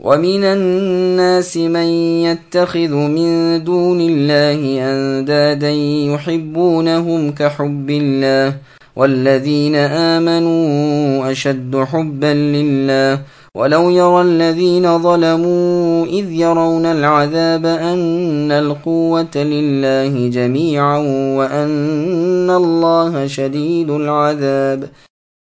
ومن الناس من يتخذ من دون الله أندادا يحبونهم كحب الله والذين آمنوا أشد حبا لله ولو يرى الذين ظلموا إذ يرون العذاب أن القوة لله جميعا وأن الله شديد العذاب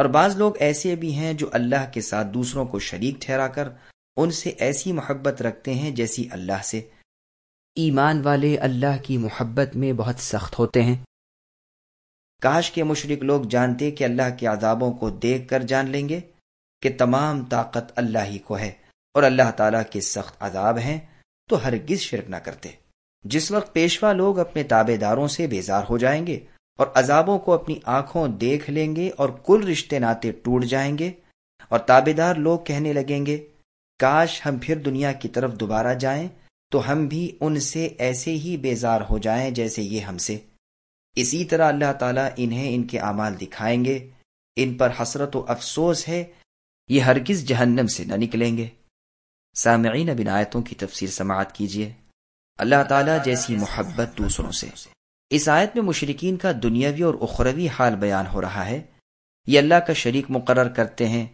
اور بعض لوگ ایسے بھی ہیں جو اللہ کے ساتھ دوسروں کو شریک ٹھہرا کر ان سے ایسی محبت رکھتے ہیں جیسی اللہ سے۔ ایمان والے اللہ کی محبت میں بہت سخت ہوتے ہیں۔ کاش کے مشرق لوگ جانتے کہ اللہ کے عذابوں کو دیکھ کر جان لیں گے کہ تمام طاقت اللہ ہی کو ہے اور اللہ تعالیٰ کے سخت عذاب ہیں تو ہرگز شرک نہ کرتے۔ جس وقت پیشوا لوگ اپنے تابے داروں سے بیزار ہو جائیں گے اور عذابوں کو اپنی آنکھوں دیکھ لیں گے اور کل رشتے ناطے ٹوٹ جائیں گے اور تابے دار لوگ کہنے لگیں گے، کاش ہم پھر دنیا کی طرف دوبارہ جائیں تو ہم بھی ان سے ایسے ہی بیزار ہو جائیں جیسے یہ ہم سے۔ اسی طرح اللہ تعالیٰ انہیں ان کے اعمال دکھائیں گے۔ ان پر حسرت و افسوس ہے، یہ ہرگز جہنم سے نہ نکلیں گے۔ سامعین بنایتوں کی تفسیر سماعت کیجیے۔ اللہ تعالیٰ جیسی محبت دوسروں سے۔ اس آیت میں مشرقین کا دنیاوی اور اخروی حال بیان ہو رہا ہے۔ یہ اللہ کا شریک مقرر کرتے ہیں۔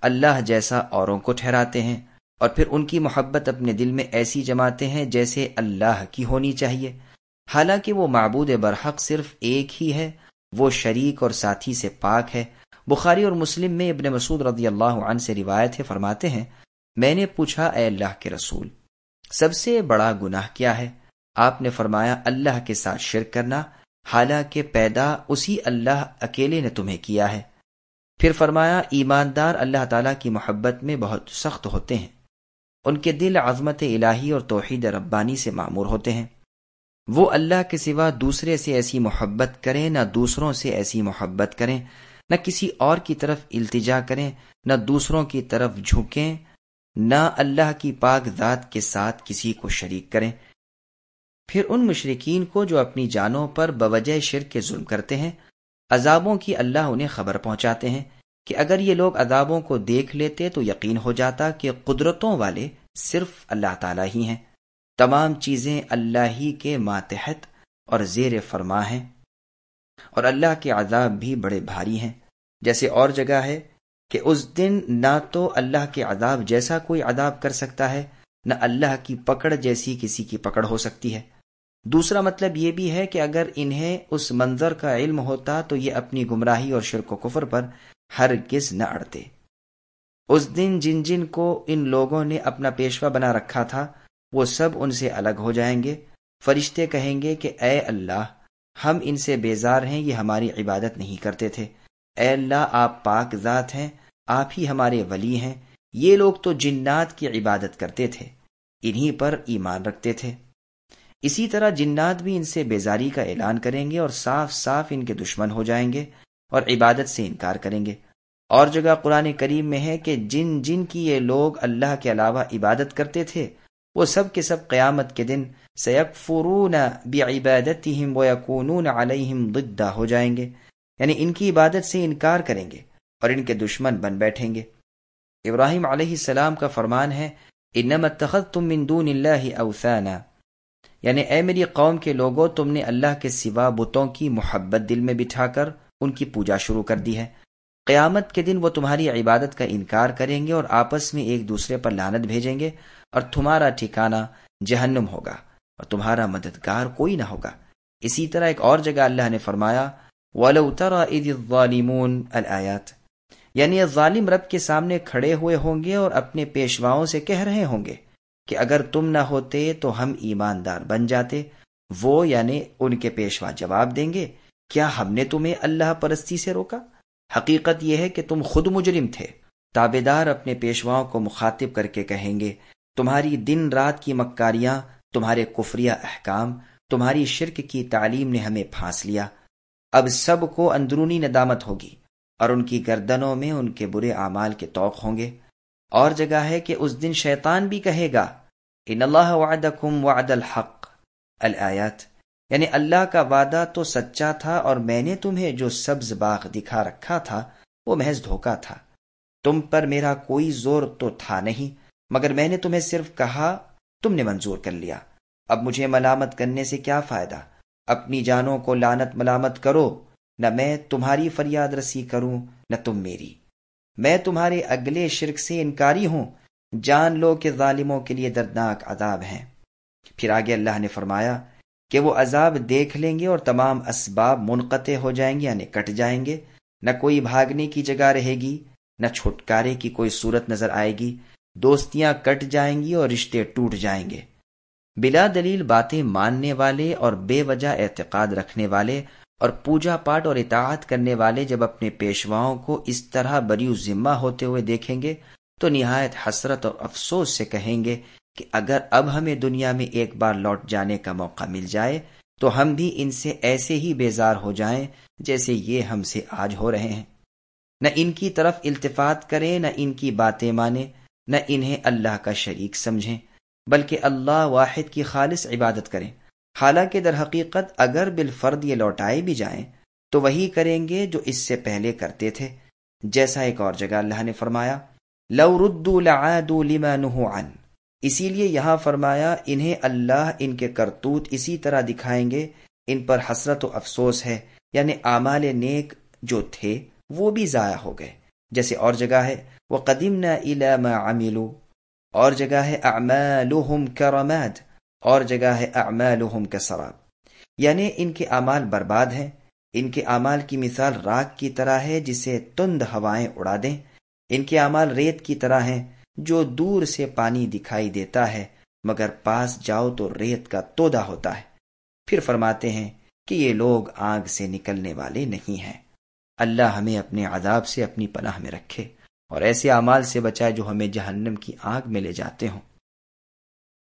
اللہ جیسا اوروں کو ٹھہراتے ہیں اور پھر ان کی محبت اپنے دل میں ایسی جماتے ہیں جیسے اللہ کی ہونی چاہیے۔ حالانکہ وہ معبود برحق صرف ایک ہی ہے، وہ شریک اور ساتھی سے پاک ہے۔ بخاری اور مسلم میں ابن مسعود رضی اللہ عنہ سے روایت ہے، فرماتے ہیں، میں نے پوچھا، اے اللہ کے رسول، سب سے بڑا گناہ کیا ہے؟ آپ نے فرمایا، اللہ کے ساتھ شرک کرنا، حالانکہ پیدا اسی اللہ اکیلے نے تمہیں کیا ہے۔ پھر فرمایا، ایماندار اللہ تعالیٰ کی محبت میں بہت سخت ہوتے ہیں۔ ان کے دل عظمت الہی اور توحید ربانی سے معمور ہوتے ہیں۔ وہ اللہ کے سوا دوسرے سے ایسی محبت کریں، نہ دوسروں سے ایسی محبت کریں، نہ کسی اور کی طرف التجا کریں، نہ دوسروں کی طرف جھکیں نہ اللہ کی پاک ذات کے ساتھ کسی کو شریک کریں۔ پھر ان مشرقین کو جو اپنی جانوں پر بوجہ شرک کے ظلم کرتے ہیں، عذابوں کی اللہ انہیں خبر پہنچاتے ہیں کہ اگر یہ لوگ عذابوں کو دیکھ لیتے تو یقین ہو جاتا کہ قدرتوں والے صرف اللہ تعالیٰ ہی ہیں۔ تمام چیزیں اللہ ہی کے ماتحت اور زیر فرما ہیں۔ اور اللہ کے عذاب بھی بڑے بھاری ہیں۔ جیسے اور جگہ ہے کہ اس دن نہ تو اللہ کے عذاب جیسا کوئی عذاب کر سکتا ہے، نہ اللہ کی پکڑ جیسی کسی کی پکڑ ہو سکتی ہے۔ دوسرا مطلب یہ بھی ہے کہ اگر انہیں اس منظر کا علم ہوتا تو یہ اپنی گمراہی اور شرک و کفر پر ہر کس نہ اڑتے۔ اس دن جن جن کو ان لوگوں نے اپنا پیشوا بنا رکھا تھا، وہ سب ان سے الگ ہو جائیں گے۔ فرشتے کہیں گے کہ اے اللہ، ہم ان سے بیزار ہیں، یہ ہماری عبادت نہیں کرتے تھے۔ اے اللہ، آپ پاک ذات ہیں، آپ ہی ہمارے ولی ہیں۔ یہ لوگ تو جنات کی عبادت کرتے تھے، انہی پر ایمان رکھتے تھے۔ اسی طرح جنات بھی ان سے بیزاری کا اعلان کریں گے اور صاف صاف ان کے دشمن ہو جائیں گے اور عبادت سے انکار کریں گے۔ اور جگہ قرآن کریم میں ہے کہ جن جن کی یہ لوگ اللہ کے علاوہ عبادت کرتے تھے، وہ سب کے سب قیامت کے دن سیک فرون بعبادت علیہم ضدہ ہو جائیں گے یعنی ان کی عبادت سے انکار کریں گے اور ان کے دشمن بن بیٹھیں گے۔ ابراہیم علیہ السلام کا فرمان ہے، انما اتخذتم من دون اللہ اوثانا۔ یعنی اے میری قوم کے لوگوں، تم نے اللہ کے سوا بتوں کی محبت دل میں بٹھا کر ان کی پوجا شروع کر دی ہے۔ قیامت کے دن وہ تمہاری عبادت کا انکار کریں گے اور آپس میں ایک دوسرے پر لانت بھیجیں گے اور تمہارا ٹھکانہ جہنم ہوگا اور تمہارا مددگار کوئی نہ ہوگا۔ اسی طرح ایک اور جگہ اللہ نے فرمایا، وَلَوْ تَرَا الظَّالِمُونَ الْآيَاتِ۔ یعنی ظالم رب کے سامنے کھڑے ہوئے ہوں گے اور اپنے پیشواؤں سے کہہ رہے ہوں گے۔ کہ اگر تم نہ ہوتے تو ہم ایماندار بن جاتے۔ وہ یعنی ان کے پیشوا جواب دیں گے، کیا ہم نے تمہیں اللہ پرستی سے روکا؟ حقیقت یہ ہے کہ تم خود مجرم تھے۔ تابے دار اپنے پیشواؤں کو مخاطب کر کے کہیں گے، تمہاری دن رات کی مکاریاں، تمہارے کفریہ احکام، تمہاری شرک کی تعلیم نے ہمیں پھانس لیا۔ اب سب کو اندرونی ندامت ہوگی اور ان کی گردنوں میں ان کے برے اعمال کے توق ہوں گے۔ اور جگہ ہے کہ اس دن شیطان بھی کہے گا ان اللہ وعدکم وعد الحق۔ الآیات یعنی اللہ کا وعدہ تو سچا تھا اور میں نے تمہیں جو سبز باغ دکھا رکھا تھا، وہ محض دھوکا تھا۔ تم پر میرا کوئی زور تو تھا نہیں، مگر میں نے تمہیں صرف کہا، تم نے منظور کر لیا۔ اب مجھے ملامت کرنے سے کیا فائدہ؟ اپنی جانوں کو لانت ملامت کرو، نہ میں تمہاری فریاد رسی کروں، نہ تم میری۔ میں تمہارے اگلے شرک سے انکاری ہوں جان لو کہ ظالموں کے لیے دردناک عذاب ہیں۔ پھر آگے اللہ نے فرمایا کہ وہ عذاب دیکھ لیں گے اور تمام اسباب منقطع ہو جائیں گے یعنی کٹ جائیں گے۔ نہ کوئی بھاگنے کی جگہ رہے گی، نہ چھٹکارے کی کوئی صورت نظر آئے گی۔ دوستیاں کٹ جائیں گی اور رشتے ٹوٹ جائیں گے۔ بلا دلیل باتیں ماننے والے اور بے وجہ اعتقاد رکھنے والے اور پوجا پاٹ اور اطاعت کرنے والے جب اپنے پیشواؤں کو اس طرح بریو ذمہ ہوتے ہوئے دیکھیں گے تو نہایت حسرت اور افسوس سے کہیں گے کہ اگر اب ہمیں دنیا میں ایک بار لوٹ جانے کا موقع مل جائے، تو ہم بھی ان سے ایسے ہی بیزار ہو جائیں جیسے یہ ہم سے آج ہو رہے ہیں۔ نہ ان کی طرف التفات کریں، نہ ان کی باتیں مانیں، نہ انہیں اللہ کا شریک سمجھیں، بلکہ اللہ واحد کی خالص عبادت کریں۔ حالانکہ در حقیقت اگر بالفرد یہ لوٹائے بھی جائیں، تو وہی کریں گے جو اس سے پہلے کرتے تھے۔ جیسا ایک اور جگہ اللہ نے فرمایا لو ردو لعادو لما نہو عن۔ اسی لیے یہاں فرمایا، انہیں اللہ ان کے کرتوت اسی طرح دکھائیں گے، ان پر حسرت و افسوس ہے۔ یعنی اعمال نیک جو تھے، وہ بھی ضائع ہو گئے۔ جیسے اور جگہ ہے وہ قدیم نہ اور جگہ ہے، اعمالهم کرماد اور جگہ ہے، اعمالهم کسراب یعنی ان کے اعمال برباد ہیں۔ ان کے اعمال کی مثال راک کی طرح ہے، جسے تند ہوائیں اڑا دیں۔ ان کے اعمال ریت کی طرح ہیں جو دور سے پانی دکھائی دیتا ہے، مگر پاس جاؤ تو ریت کا تودا ہوتا ہے۔ پھر فرماتے ہیں کہ یہ لوگ آگ سے نکلنے والے نہیں ہیں۔ اللہ ہمیں اپنے عذاب سے اپنی پناہ میں رکھے اور ایسے اعمال سے بچائے جو ہمیں جہنم کی آگ میں لے جاتے ہوں۔